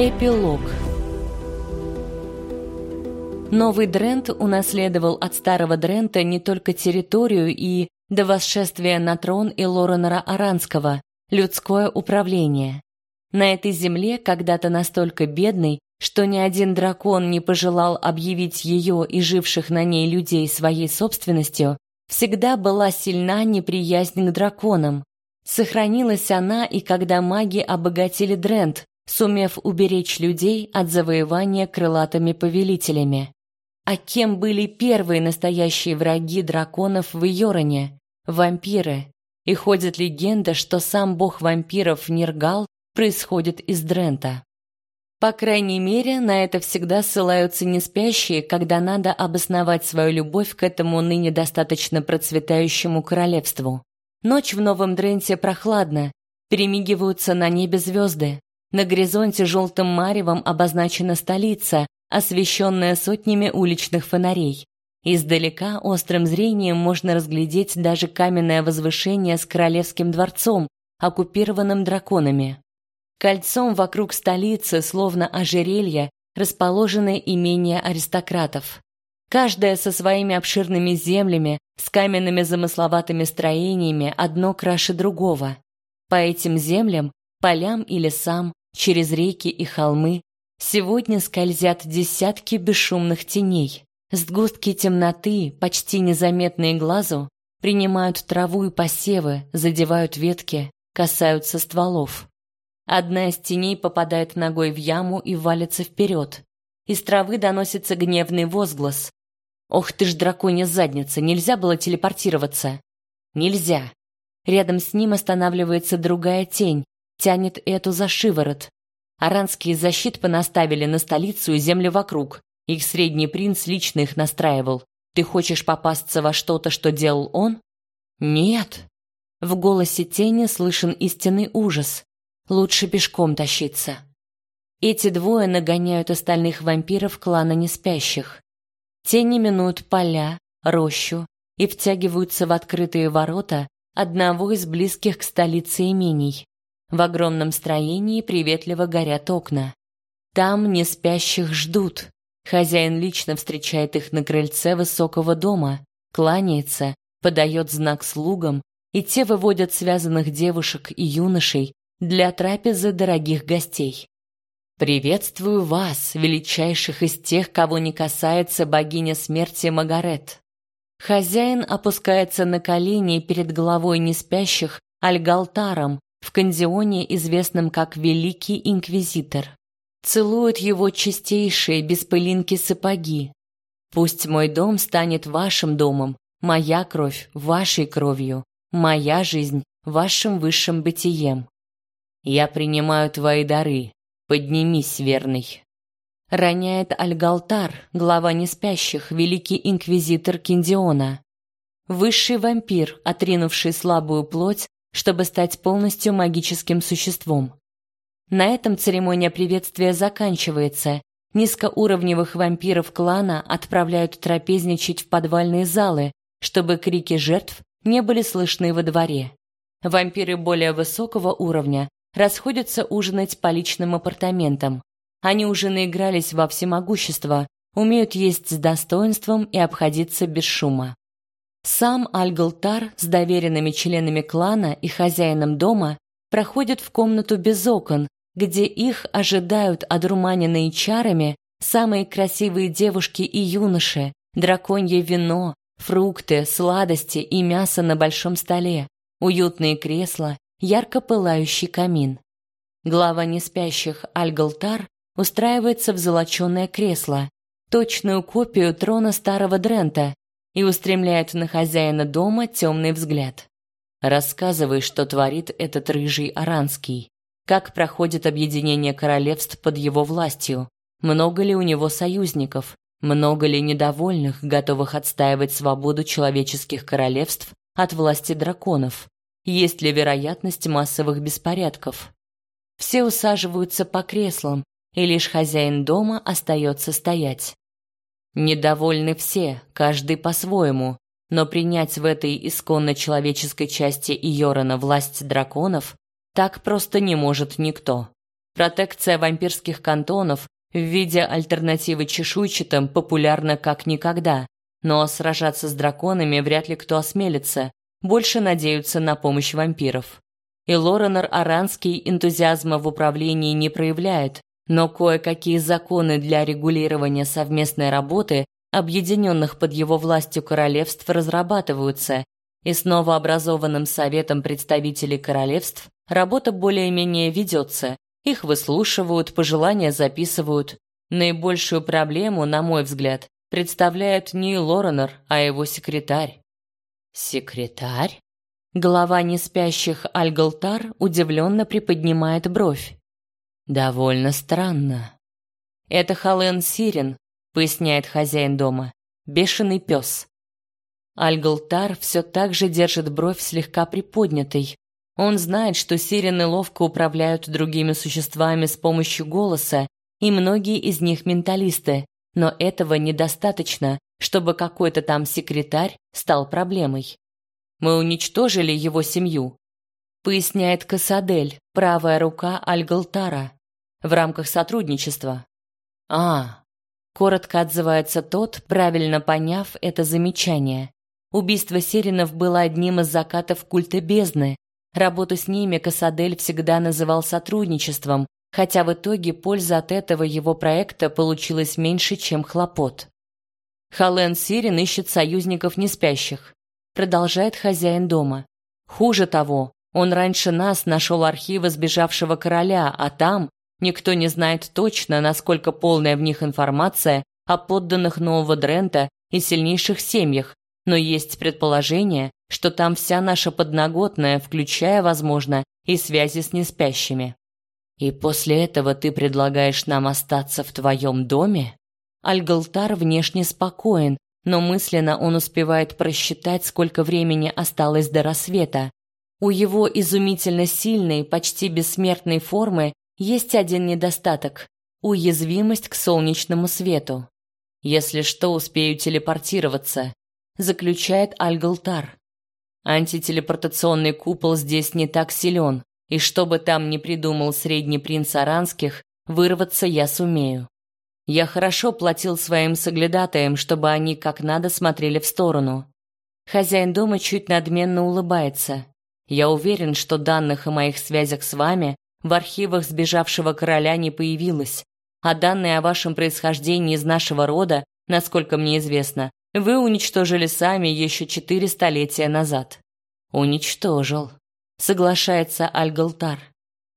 Эпилог Новый Дрент унаследовал от старого Дрента не только территорию и, до восшествия на трон и Лоренора Аранского, людское управление. На этой земле, когда-то настолько бедной, что ни один дракон не пожелал объявить ее и живших на ней людей своей собственностью, всегда была сильна неприязнь к драконам. Сохранилась она и когда маги обогатили Дрент, сумев уберечь людей от завоевания крылатыми повелителями. А кем были первые настоящие враги драконов в Йороне? Вампиры. И ходит легенда, что сам бог вампиров Ниргал происходит из Дрента. По крайней мере, на это всегда ссылаются неспящие, когда надо обосновать свою любовь к этому ныне достаточно процветающему королевству. Ночь в Новом Дренте прохладна, перемигиваются на небе звезды. На горизонте желтым маревом обозначена столица, освещенная сотнями уличных фонарей. Издалека острым зрением можно разглядеть даже каменное возвышение с королевским дворцом, оккупированным драконами. Кольцом вокруг столицы, словно ожерелье, расположены имения аристократов. Каждая со своими обширными землями, с каменными замысловатыми строениями, одно краше другого. По этим землям, полям и лесам, через реки и холмы, сегодня скользят десятки бесшумных теней. Сгустки темноты, почти незаметные глазу, принимают траву и посевы, задевают ветки, касаются стволов. Одна из теней попадает ногой в яму и валится вперед. Из травы доносится гневный возглас. «Ох ты ж драконья задница, нельзя было телепортироваться!» «Нельзя!» Рядом с ним останавливается другая тень, тянет эту за шиворот. Аранские защит понаставили на столицу и земли вокруг. Их средний принц лично их настраивал. Ты хочешь попасться во что-то, что делал он? Нет. В голосе тени слышен истинный ужас. Лучше пешком тащиться. Эти двое нагоняют остальных вампиров клана неспящих. Тени минуют поля, рощу и втягиваются в открытые ворота одного из близких к столице имений. В огромном строении приветливо горят окна. Там неспящих ждут. Хозяин лично встречает их на крыльце высокого дома, кланяется, подает знак слугам, и те выводят связанных девушек и юношей для трапезы дорогих гостей. Приветствую вас, величайших из тех, кого не касается богиня смерти Магарет. Хозяин опускается на колени перед головой неспящих Альгалтаром в кандионе, известном как Великий Инквизитор. Целует его чистейшие без пылинки сапоги. Пусть мой дом станет вашим домом, моя кровь вашей кровью, моя жизнь вашим высшим бытием. Я принимаю твои дары. Поднимись, верный. Роняет Альгалтар, глава неспящих, великий инквизитор Киндиона. Высший вампир, отринувший слабую плоть, чтобы стать полностью магическим существом. На этом церемония приветствия заканчивается. Низкоуровневых вампиров клана отправляют трапезничать в подвальные залы, чтобы крики жертв не были слышны во дворе. Вампиры более высокого уровня расходятся ужинать по личным апартаментам. Они уже наигрались во всемогущество, умеют есть с достоинством и обходиться без шума. Сам Альгалтар с доверенными членами клана и хозяином дома проходит в комнату без окон, где их ожидают одурманенные чарами самые красивые девушки и юноши, драконье вино, фрукты, сладости и мясо на большом столе, уютные кресла ярко пылающий камин. Глава неспящих Альгалтар устраивается в золоченое кресло, точную копию трона старого Дрента, и устремляет на хозяина дома темный взгляд. Рассказывай, что творит этот рыжий Аранский. Как проходит объединение королевств под его властью? Много ли у него союзников? Много ли недовольных, готовых отстаивать свободу человеческих королевств от власти драконов? Есть ли вероятность массовых беспорядков? Все усаживаются по креслам, и лишь хозяин дома остается стоять. Недовольны все, каждый по-своему, но принять в этой исконно человеческой части Иорана власть драконов так просто не может никто. Протекция вампирских кантонов в виде альтернативы чешуйчатым популярна как никогда, но сражаться с драконами вряд ли кто осмелится, больше надеются на помощь вампиров. И Лоренор Аранский энтузиазма в управлении не проявляет, но кое-какие законы для регулирования совместной работы объединенных под его властью королевств разрабатываются, и с новообразованным советом представителей королевств работа более-менее ведется, их выслушивают, пожелания записывают. Наибольшую проблему, на мой взгляд, представляет не Лоренор, а его секретарь. Секретарь? Глава неспящих Альгалтар удивленно приподнимает бровь. Довольно странно. Это Хален Сирен, поясняет хозяин дома. Бешеный пес. Альгалтар все так же держит бровь слегка приподнятой. Он знает, что сирены ловко управляют другими существами с помощью голоса, и многие из них менталисты, но этого недостаточно, чтобы какой-то там секретарь стал проблемой. Мы уничтожили его семью, поясняет Касадель, правая рука Альгалтара, в рамках сотрудничества. А, коротко отзывается тот, правильно поняв это замечание. Убийство Серинов было одним из закатов культа бездны. Работу с ними Касадель всегда называл сотрудничеством, хотя в итоге польза от этого его проекта получилась меньше, чем хлопот. Хален Сирин ищет союзников неспящих. Продолжает хозяин дома. Хуже того, он раньше нас нашел архивы сбежавшего короля, а там никто не знает точно, насколько полная в них информация о подданных нового Дрента и сильнейших семьях, но есть предположение, что там вся наша подноготная, включая, возможно, и связи с неспящими. И после этого ты предлагаешь нам остаться в твоем доме? Альгалтар внешне спокоен, но мысленно он успевает просчитать, сколько времени осталось до рассвета. У его изумительно сильной, почти бессмертной формы есть один недостаток уязвимость к солнечному свету. Если что, успею телепортироваться, заключает Альгалтар. Антителепортационный купол здесь не так силен, и что бы там ни придумал средний принц Аранских, вырваться я сумею. Я хорошо платил своим соглядатаям, чтобы они как надо смотрели в сторону. Хозяин дома чуть надменно улыбается. Я уверен, что данных о моих связях с вами в архивах сбежавшего короля не появилось, а данные о вашем происхождении из нашего рода, насколько мне известно, вы уничтожили сами еще четыре столетия назад. Уничтожил соглашается Альгалтар.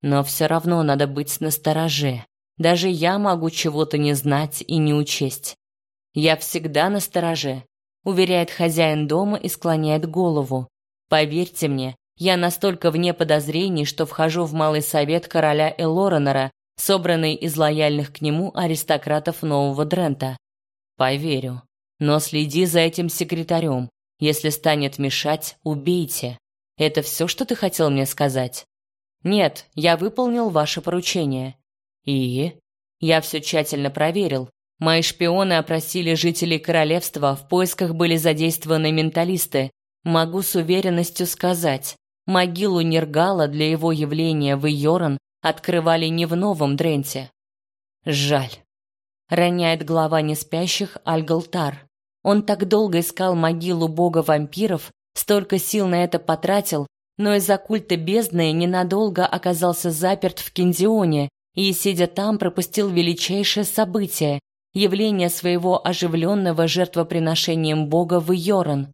Но все равно надо быть настороже. Даже я могу чего-то не знать и не учесть. Я всегда настороже, уверяет хозяин дома и склоняет голову. Поверьте мне, я настолько вне подозрений, что вхожу в малый совет короля Элоранора, собранный из лояльных к нему аристократов Нового Дрента. Поверю. Но следи за этим секретарем. Если станет мешать, убейте. Это все, что ты хотел мне сказать? Нет, я выполнил ваше поручение. И я все тщательно проверил. Мои шпионы опросили жителей королевства, в поисках были задействованы менталисты. Могу с уверенностью сказать, могилу Нергала для его явления в Йоран открывали не в Новом Дренте. Жаль. Роняет глава неспящих Альгалтар. Он так долго искал могилу бога вампиров, Столько сил на это потратил, но из-за культа бездны ненадолго оказался заперт в Киндионе и, сидя там, пропустил величайшее событие – явление своего оживленного жертвоприношением бога в Йоран.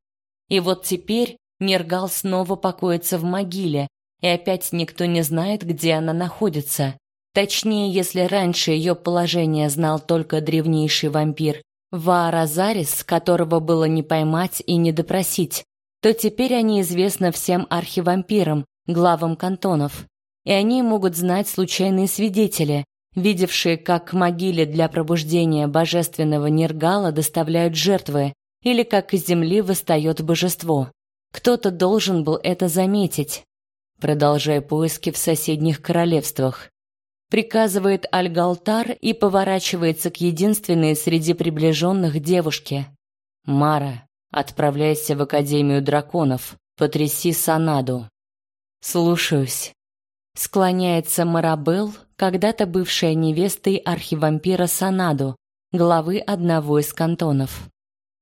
И вот теперь Нергал снова покоится в могиле, и опять никто не знает, где она находится. Точнее, если раньше ее положение знал только древнейший вампир Вааразарис, которого было не поймать и не допросить, то теперь они известны всем архивампирам, главам кантонов. И они могут знать случайные свидетели, видевшие, как к могиле для пробуждения божественного Нергала доставляют жертвы, или как из земли восстает божество. Кто-то должен был это заметить. Продолжая поиски в соседних королевствах. Приказывает Альгалтар и поворачивается к единственной среди приближенных девушке. Мара. Отправляйся в Академию драконов. Потряси Санаду. Слушаюсь. Склоняется Марабел, когда-то бывшая невестой архивампира Санаду, главы одного из кантонов.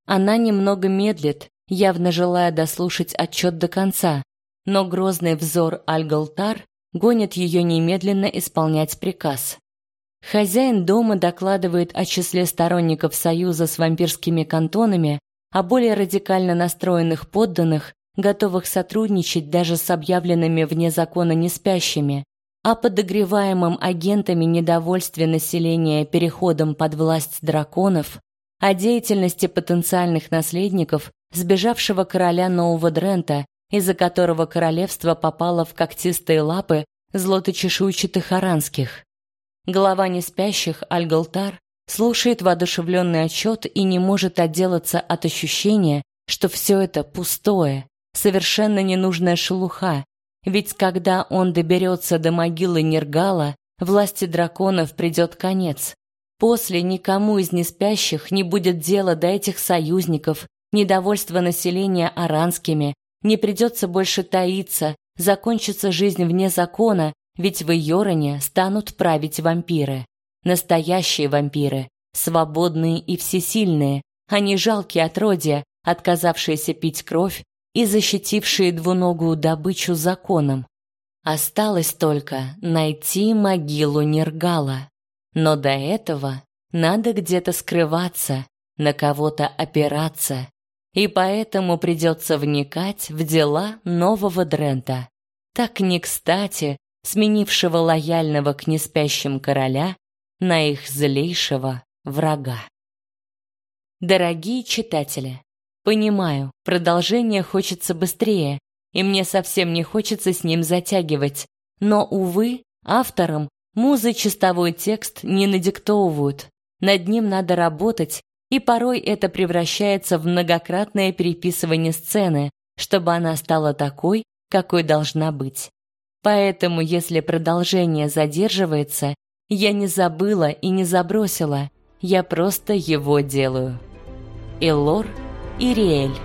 Она немного медлит, явно желая дослушать отчет до конца, но грозный взор Альгалтар гонит ее немедленно исполнять приказ. Хозяин дома докладывает о числе сторонников союза с вампирскими кантонами, о более радикально настроенных подданных, готовых сотрудничать даже с объявленными вне закона неспящими, о подогреваемом агентами недовольстве населения переходом под власть драконов, о деятельности потенциальных наследников сбежавшего короля Нового Дрента, из-за которого королевство попало в когтистые лапы злоточешуйчатых аранских. Глава неспящих, Альгалтар, слушает воодушевленный отчет и не может отделаться от ощущения, что все это пустое, совершенно ненужная шелуха, ведь когда он доберется до могилы Нергала, власти драконов придет конец. После никому из неспящих не будет дела до этих союзников, недовольства населения аранскими, не придется больше таиться, закончится жизнь вне закона, ведь в Йороне станут править вампиры. Настоящие вампиры, свободные и всесильные, а не жалкие отродья, отказавшиеся пить кровь и защитившие двуногую добычу законом. Осталось только найти могилу Нергала. Но до этого надо где-то скрываться, на кого-то опираться. И поэтому придется вникать в дела нового Дрента. Так не кстати, сменившего лояльного к неспящим короля на их злейшего врага. Дорогие читатели, понимаю, продолжение хочется быстрее, и мне совсем не хочется с ним затягивать, но, увы, авторам музы чистовой текст не надиктовывают. Над ним надо работать, и порой это превращается в многократное переписывание сцены, чтобы она стала такой, какой должна быть. Поэтому, если продолжение задерживается, я не забыла и не забросила, я просто его делаю. Элор Ириэль.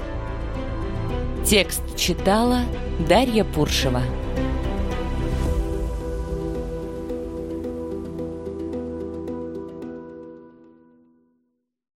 Текст читала Дарья Пуршева.